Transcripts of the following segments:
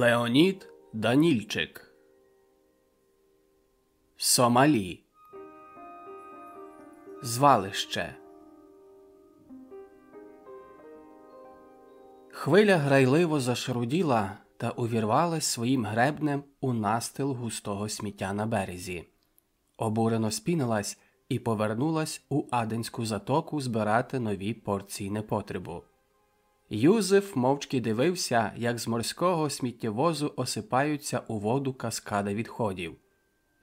Леонід Данільчик Сомалі Звалище Хвиля грайливо зашаруділа та увірвалась своїм гребнем у настил густого сміття на березі. Обурено спінилась і повернулась у Аденську затоку збирати нові порції непотребу. Юзеф мовчки дивився, як з морського сміттєвозу осипаються у воду каскади відходів.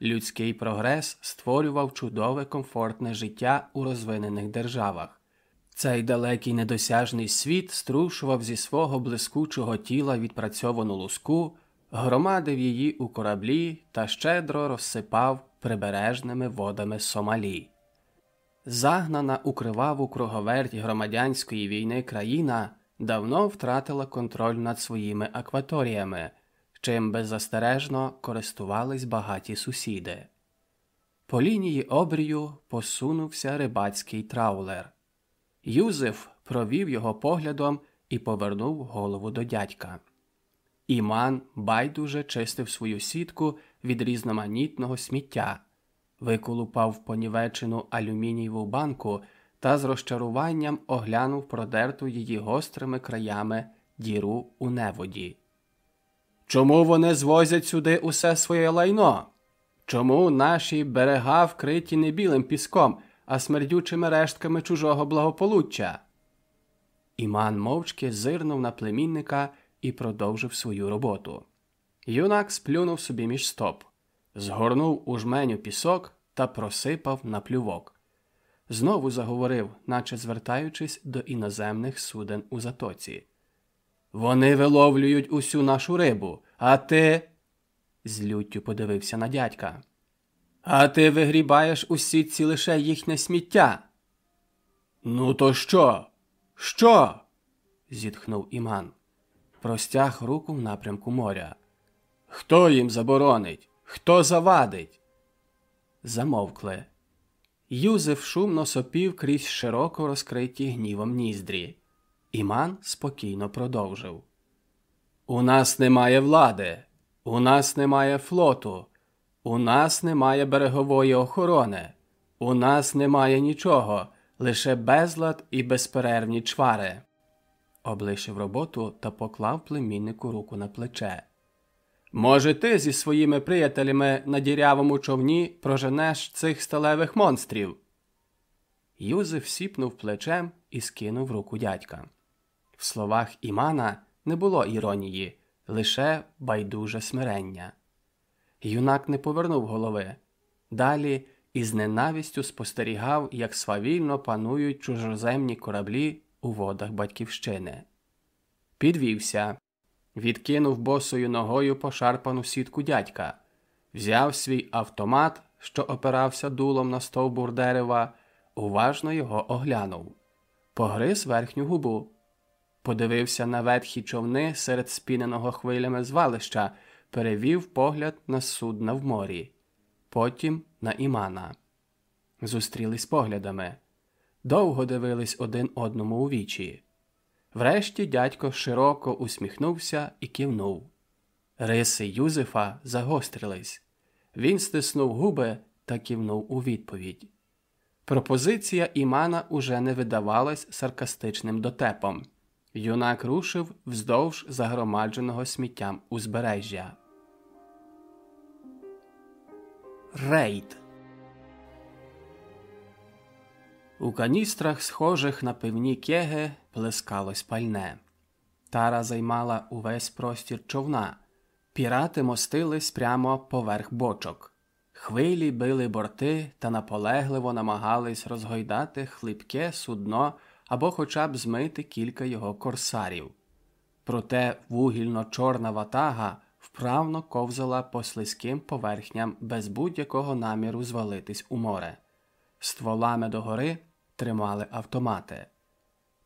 Людський прогрес створював чудове комфортне життя у розвинених державах. Цей далекий недосяжний світ струшував зі свого блискучого тіла відпрацьовану луску, громадив її у кораблі та щедро розсипав прибережними водами Сомалі. Загнана у криваву круговерть громадянської війни країна давно втратила контроль над своїми акваторіями, чим беззастережно користувались багаті сусіди. По лінії обрію посунувся рибацький траулер. Юзеф провів його поглядом і повернув голову до дядька. Іман байдуже чистив свою сітку від різноманітного сміття, виколупав понівечену алюмінієву банку та з розчаруванням оглянув продерту її гострими краями діру у неводі. Чому вони звозять сюди усе своє лайно? Чому наші берега вкриті не білим піском, а смердючими рештками чужого благополуччя? Іман мовчки зирнув на племінника і продовжив свою роботу. Юнак сплюнув собі між стоп, згорнув у жменю пісок та просипав на плювок знову заговорив, наче звертаючись до іноземних суден у затоці. Вони виловлюють усю нашу рибу, а ти. з люттю подивився на дядька. А ти вигрібаєш у сітці лише їхнє сміття. Ну, то що? Що? зітхнув Іман. Простяг руку в напрямку моря. Хто їм заборонить? Хто завадить? Замовкли. Юзеф шумно сопів крізь широко розкриті гнівом ніздрі. Іман спокійно продовжив. У нас немає влади, у нас немає флоту, у нас немає берегової охорони, у нас немає нічого, лише безлад і безперервні чвари. Облишив роботу та поклав племіннику руку на плече. Може, ти зі своїми приятелями на дірявому човні проженеш цих сталевих монстрів? Юзеф сіпнув плечем і скинув руку дядька. В словах Імана не було іронії, лише байдуже смирення. Юнак не повернув голови. Далі із ненавистю спостерігав, як свавільно панують чужоземні кораблі у водах батьківщини. Підвівся, відкинув босою ногою пошарпану сітку дядька, взяв свій автомат, що опирався дулом на стовбур дерева, уважно його оглянув, погриз верхню губу, подивився на ветхі човни серед спіненого хвилями звалища, перевів погляд на судна в морі, потім на імана. Зустрілись поглядами. Довго дивились один одному у вічі. Врешті дядько широко усміхнувся і кивнув. Риси Юзефа загострились. Він стиснув губи та кивнув у відповідь. Пропозиція Імана уже не видавалась саркастичним дотепом. Юнак рушив вздовж загромадженого сміттям узбережжя. Рейд У каністрах, схожих на пивні кеги, плескалось пальне. Тара займала увесь простір човна. Пірати мостились прямо поверх бочок. Хвилі били борти та наполегливо намагались розгойдати хлипке судно або хоча б змити кілька його корсарів. Проте вугільно-чорна ватага вправно ковзала по слизьким поверхням без будь-якого наміру звалитись у море. Стволами догори тримали автомати.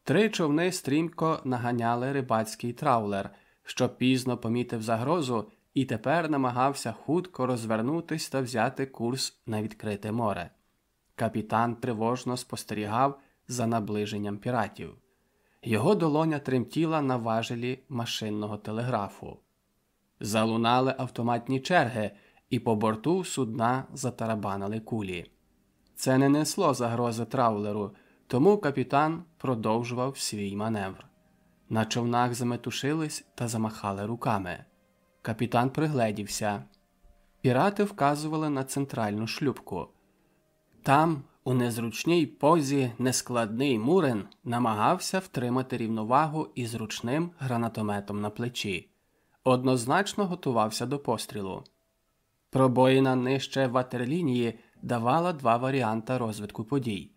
Три човни стрімко наганяли рибацький траулер, що пізно помітив загрозу і тепер намагався хутко розвернутись та взяти курс на відкрите море. Капітан тривожно спостерігав за наближенням піратів. Його долоня тремтіла на важелі машинного телеграфу. Залунали автоматні черги, і по борту судна затарабанили кулі. Це не несло загрози траулеру, тому капітан продовжував свій маневр. На човнах заметушились та замахали руками. Капітан пригледівся. Пірати вказували на центральну шлюбку. Там, у незручній позі, нескладний Мурен намагався втримати рівновагу із ручним гранатометом на плечі. Однозначно готувався до пострілу. Пробоїна нижче ватерлінії давала два варіанти розвитку подій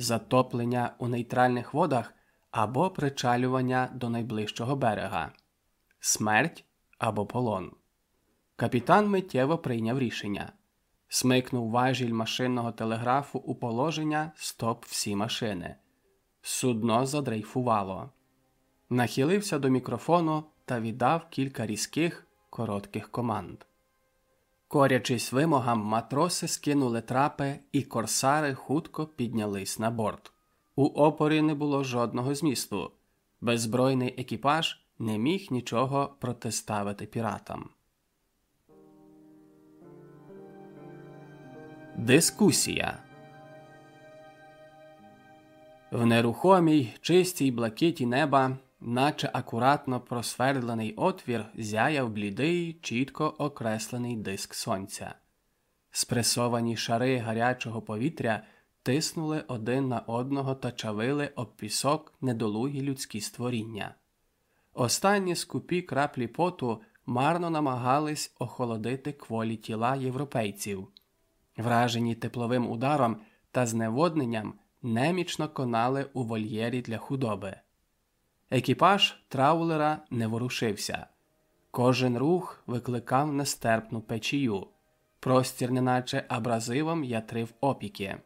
затоплення у нейтральних водах або причалювання до найближчого берега, смерть або полон. Капітан миттєво прийняв рішення. Смикнув важіль машинного телеграфу у положення Стоп всі машини. Судно задрейфувало. Нахилився до мікрофону та віддав кілька різких, коротких команд. Корячись вимогам, матроси скинули трапи, і корсари хутко піднялись на борт. У опорі не було жодного змісту. Беззбройний екіпаж не міг нічого протиставити піратам. Дискусія в нерухомій чистій блакиті неба, наче акуратно просвердлений отвір, зяяв блідий, чітко окреслений диск сонця. Спресовані шари гарячого повітря тиснули один на одного та чавили об пісок недолугі людські створіння. Останні скупі краплі поту марно намагались охолодити кволі тіла європейців. Вражені тепловим ударом та зневодненням немічно конали у вольєрі для худоби. Екіпаж траулера не ворушився. Кожен рух викликав нестерпну печію, простір, неначе абразивом ятрив опіки.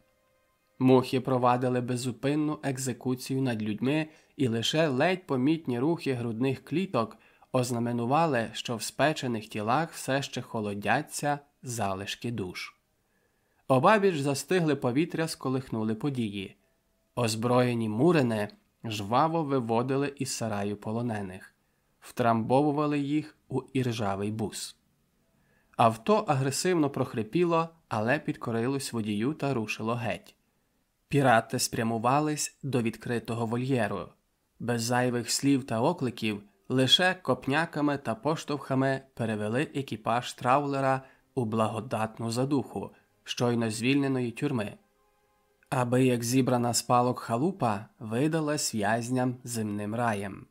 Мухи провадили безупинну екзекуцію над людьми, і лише ледь помітні рухи грудних кліток ознаменували, що в спечених тілах все ще холодяться залишки душ. Обабіч застигли повітря, сколихнули події. Озброєні мурини жваво виводили із сараю полонених, втрамбовували їх у іржавий бус. Авто агресивно прохрипіло, але підкорилось водію та рушило геть. Пірати спрямувались до відкритого вольєру, без зайвих слів та окликів, лише копняками та поштовхами перевели екіпаж траулера у благодатну задуху щойно звільненої тюрми, аби як зібрана спалок халупа видалась в'язням земним раєм.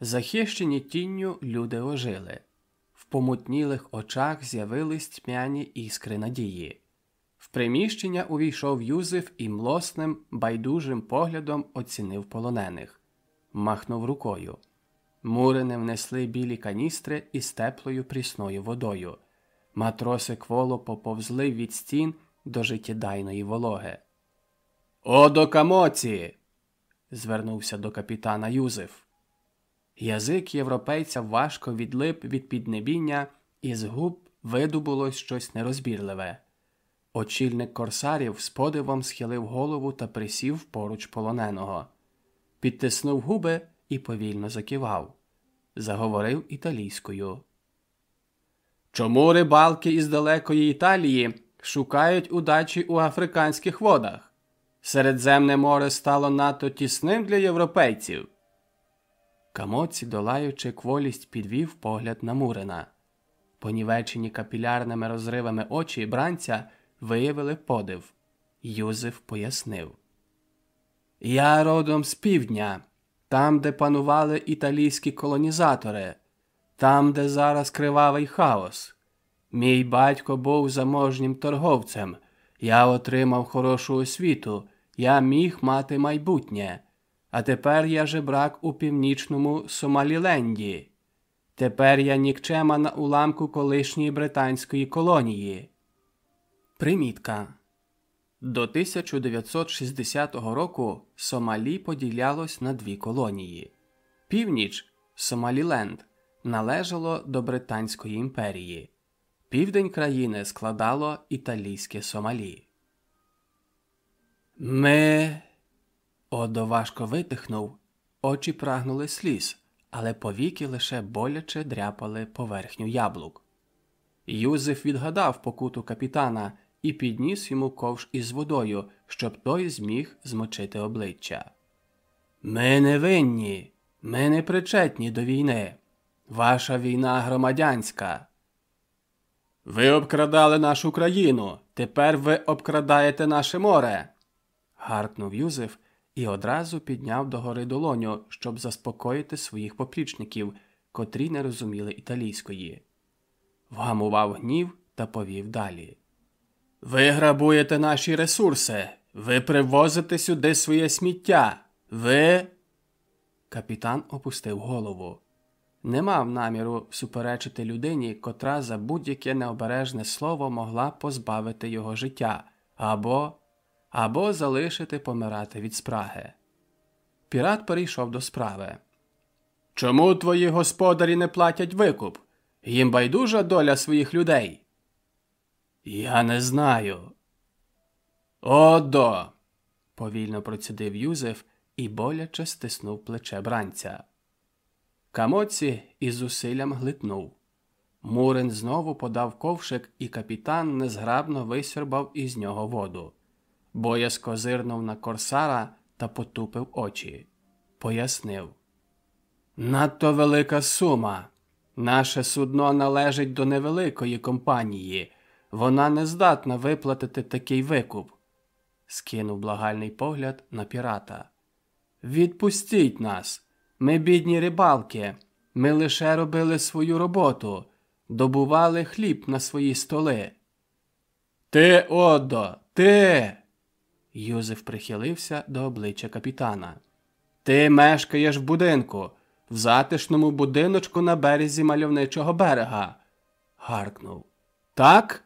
Захищені тінню люди ожили, в помутнілих очах з'явились тьмяні іскри надії. В приміщення увійшов Юзеф і млосним, байдужим поглядом оцінив полонених, махнув рукою. Мурини внесли білі каністри із теплою прісною водою. Матроси кволо поповзли від стін до життєдайної вологи. О, до камоці. звернувся до капітана Юзеф. Язик європейця важко відлип від піднебіння, і з губ видобулось щось нерозбірливе. Очільник корсарів з подивом схилив голову та присів поруч полоненого, підтиснув губи і повільно закивав. Заговорив італійською. Чому рибалки із далекої Італії шукають удачі у африканських водах? Середземне море стало надто тісним для європейців. Камоці, долаючи кволість, підвів погляд на Мурина. Понівечені капілярними розривами очі бранця виявили подив. Юзеф пояснив. Я родом з півдня, там, де панували італійські колонізатори там, де зараз кривавий хаос. Мій батько був заможнім торговцем, я отримав хорошу освіту, я міг мати майбутнє, а тепер я жебрак у північному Сомаліленді. Тепер я нікчема на уламку колишньої британської колонії. Примітка. До 1960 року Сомалі поділялось на дві колонії. Північ Сомаліленд належало до Британської імперії. Південь країни складало італійське Сомалі. Ми. Одо важко витихнув, очі прагнули сліз, але повіки лише боляче дряпали поверхню яблук. Юзеф відгадав покуту капітана і підніс йому ковш із водою, щоб той зміг змочити обличчя. Ми не винні, ми не причетні до війни. Ваша війна громадянська. Ви обкрадали нашу країну. Тепер ви обкрадаєте наше море. Гаркнув Юзеф і одразу підняв догори долоню, щоб заспокоїти своїх поплічників, котрі не розуміли італійської. Вгамував гнів та повів далі. Ви грабуєте наші ресурси. Ви привозите сюди своє сміття. Ви. Капітан опустив голову. Не мав наміру суперечити людині, котра за будь-яке необережне слово могла позбавити його життя або або залишити помирати від спраги. Пірат перейшов до справи. Чому твої господарі не платять викуп? Їм байдужа доля своїх людей? Я не знаю. Одо. повільно процідив Юзеф і боляче стиснув плече бранця. Камоці із зусиллям глитнув. Мурин знову подав ковшик, і капітан незграбно висьорбав із нього воду. Боязко зирнув на корсара та потупив очі. Пояснив. Надто велика сума. Наше судно належить до невеликої компанії. Вона не здатна виплатити такий викуп. Скинув благальний погляд на пірата. Відпустіть нас. Ми бідні рибалки. Ми лише робили свою роботу, добували хліб на свої столи. Ти, Одо, ти. Юзеф прихилився до обличчя капітана. Ти мешкаєш в будинку, в затишному будиночку на березі мальовничого берега. гаркнув. Так?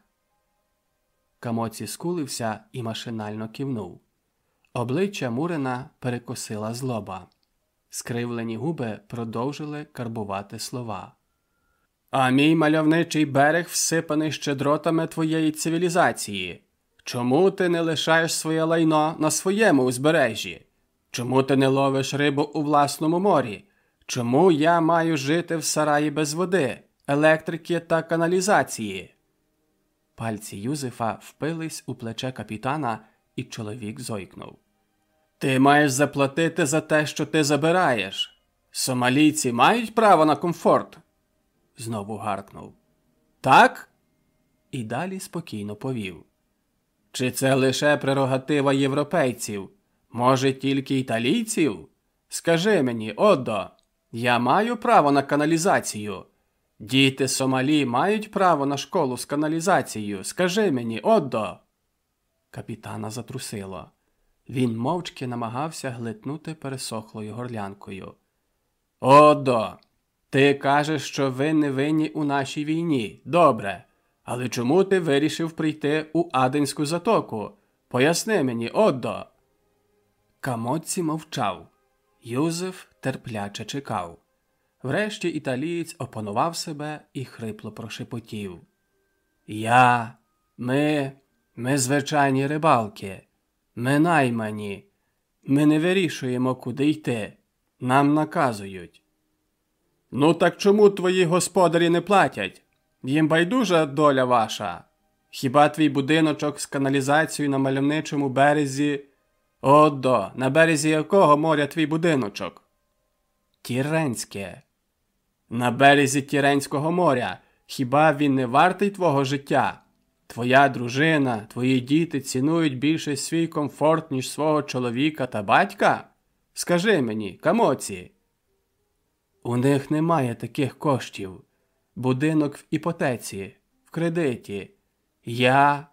Камоці скулився і машинально кивнув. Обличчя Мурина перекосила злоба. Скривлені губи продовжили карбувати слова. А мій мальовничий берег всипаний щедротами твоєї цивілізації. Чому ти не лишаєш своє лайно на своєму узбережжі? Чому ти не ловиш рибу у власному морі? Чому я маю жити в сараї без води, електрики та каналізації? Пальці Юзефа впились у плече капітана, і чоловік зойкнув. Ти маєш заплатити за те, що ти забираєш. Сомалійці мають право на комфорт? знову гаркнув. Так? І далі спокійно повів. Чи це лише прерогатива європейців? Може, тільки італійців? Скажи мені, Одо, я маю право на каналізацію. Діти Сомалі мають право на школу з каналізацією. Скажи мені, Одо. Капітана затрусило. Він мовчки намагався глитнути пересохлою горлянкою. Одо, ти кажеш, що ви не винні у нашій війні. Добре. Але чому ти вирішив прийти у Аденську затоку? Поясни мені, Одо. Камоці мовчав. Юзеф терпляче чекав. Врешті італієць опанував себе і хрипло прошепотів. Я, ми, ми звичайні рибалки, ми наймані. Ми не вирішуємо, куди йти. Нам наказують. Ну, так чому твої господарі не платять? Їм байдужа доля ваша. Хіба твій будиночок з каналізацією на мальовничому березі? Одо, на березі якого моря твій будиночок? Тіренське. На березі Тіренського моря. Хіба він не вартий твого життя? Твоя дружина, твої діти цінують більше свій комфорт, ніж свого чоловіка та батька? Скажи мені, камоці. У них немає таких коштів. Будинок в іпотеці, в кредиті. Я.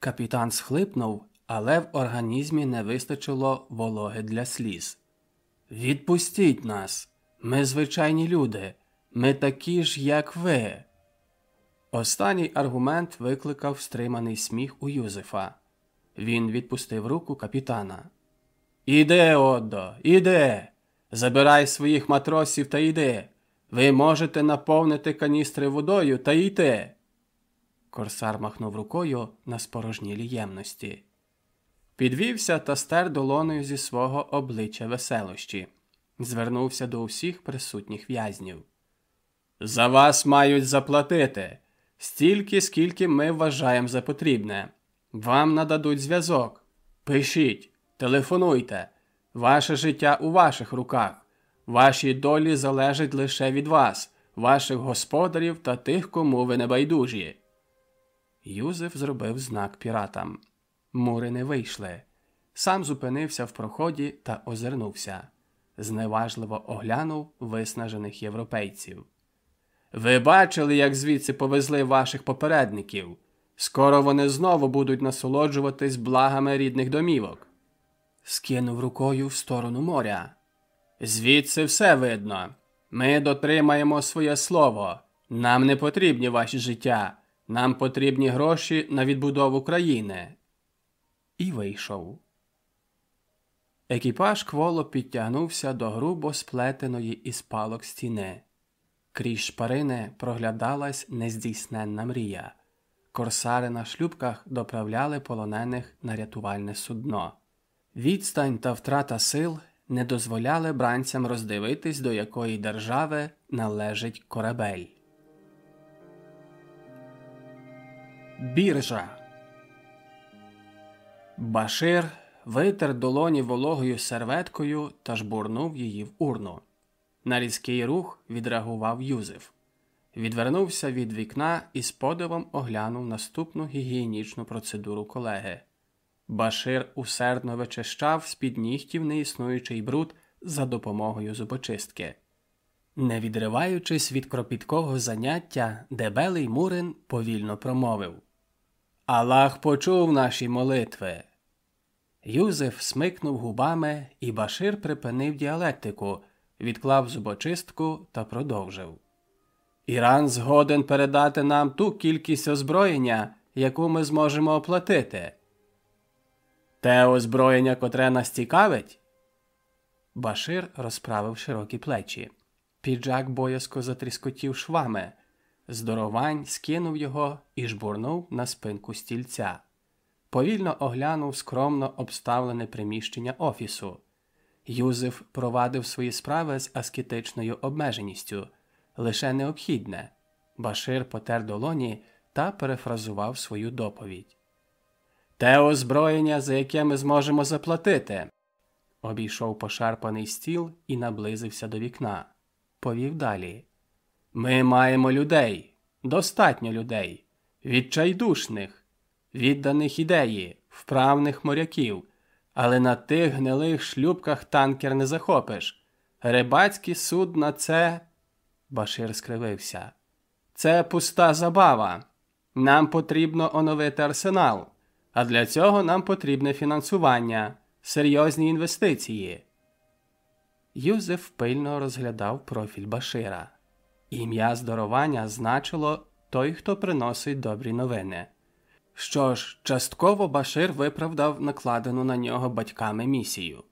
Капітан схлипнув, але в організмі не вистачило вологи для сліз. Відпустіть нас. Ми звичайні люди. Ми такі ж, як ви. Останній аргумент викликав стриманий сміх у Юзефа. Він відпустив руку капітана. Іде, Одо, іде. Забирай своїх матросів та йди. Ви можете наповнити каністри водою та йти. Корсар махнув рукою на спорожнілі ємності. Підвівся та стер долоною зі свого обличчя веселощі. звернувся до усіх присутніх в'язнів. За вас мають заплатити стільки, скільки ми вважаємо за потрібне. Вам нададуть зв'язок. Пишіть, телефонуйте. Ваше життя у ваших руках. Ваші долі залежать лише від вас, ваших господарів та тих, кому ви не байдужі. Юзеф зробив знак піратам. Мури не вийшли. Сам зупинився в проході та озирнувся. Зневажливо оглянув виснажених європейців. Ви бачили, як звідси повезли ваших попередників. Скоро вони знову будуть насолоджуватись благами рідних домівок. Скинув рукою в сторону моря. Звідси все видно. Ми дотримаємо своє слово. Нам не потрібні ваші життя. Нам потрібні гроші на відбудову країни. І вийшов. Екіпаж кволо підтягнувся до грубо сплетеної із палок стіни. Крізь шпарини проглядалась нездійсненна мрія. Корсари на шлюбках доправляли полонених на рятувальне судно. Відстань та втрата сил не дозволяли бранцям роздивитись, до якої держави належить корабель. Біржа Башир витер долоні вологою серветкою та жбурнув її в урну. На різкий рух відреагував Юзеф. Відвернувся від вікна і з подивом оглянув наступну гігієнічну процедуру колеги. Башир усердно вичищав з під нігтів неіснуючий бруд за допомогою зубочистки. Не відриваючись від кропіткого заняття, дебелий Мурин повільно промовив Аллах почув наші молитви. Юзеф смикнув губами, і Башир припинив діалектику, відклав зубочистку та продовжив. Іран згоден передати нам ту кількість озброєння, яку ми зможемо оплатити. Те озброєння, котре нас цікавить. Башир розправив широкі плечі. Піджак боязко затріскотів швами. Здоровань скинув його і жбурнув на спинку стільця. Повільно оглянув скромно обставлене приміщення офісу. Юзеф провадив свої справи з аскетичною обмеженістю, лише необхідне. Башир потер долоні та перефразував свою доповідь. Те озброєння, за яке ми зможемо заплатити. Обійшов пошарпаний стіл і наблизився до вікна. Повів далі. Ми маємо людей, достатньо людей, відчайдушних, відданих ідеї, вправних моряків, але на тих гнилих шлюбках танкер не захопиш. Рибацькі судна це. Башир скривився. Це пуста забава. Нам потрібно оновити арсенал. А для цього нам потрібне фінансування, серйозні інвестиції. Юзеф пильно розглядав профіль Башира. Ім'я здорування значило той, хто приносить добрі новини. Що ж, частково Башир виправдав накладену на нього батьками місію.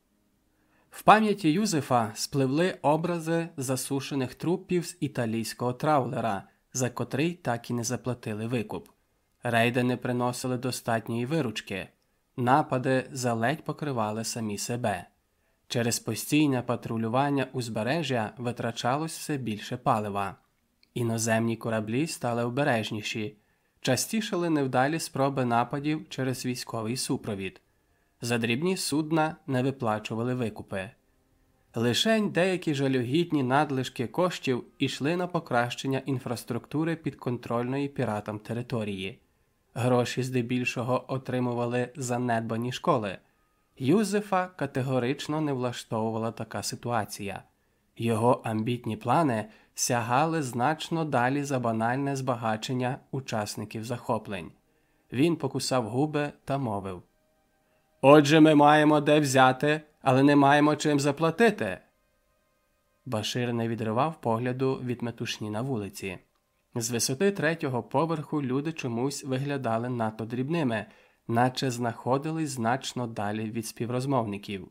В пам'яті Юзефа спливли образи засушених трупів з італійського траулера, за котрий так і не заплатили викуп. Рейди не приносили достатньої виручки, напади заледь покривали самі себе. Через постійне патрулювання узбережжя витрачалось все більше палива. Іноземні кораблі стали обережніші, частішали невдалі спроби нападів через військовий супровід. За дрібні судна не виплачували викупи. Лишень деякі жалюгідні надлишки коштів ішли на покращення інфраструктури підконтрольної піратам території. Гроші здебільшого отримували занедбані школи. Юзефа категорично не влаштовувала така ситуація. Його амбітні плани сягали значно далі за банальне збагачення учасників захоплень. Він покусав губи та мовив Отже, ми маємо де взяти, але не маємо чим заплатити. Башир не відривав погляду від метушні на вулиці. З висоти третього поверху люди чомусь виглядали надто дрібними, наче знаходились значно далі від співрозмовників.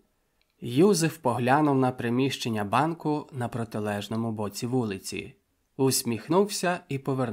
Юзеф поглянув на приміщення банку на протилежному боці вулиці, усміхнувся і повернувся.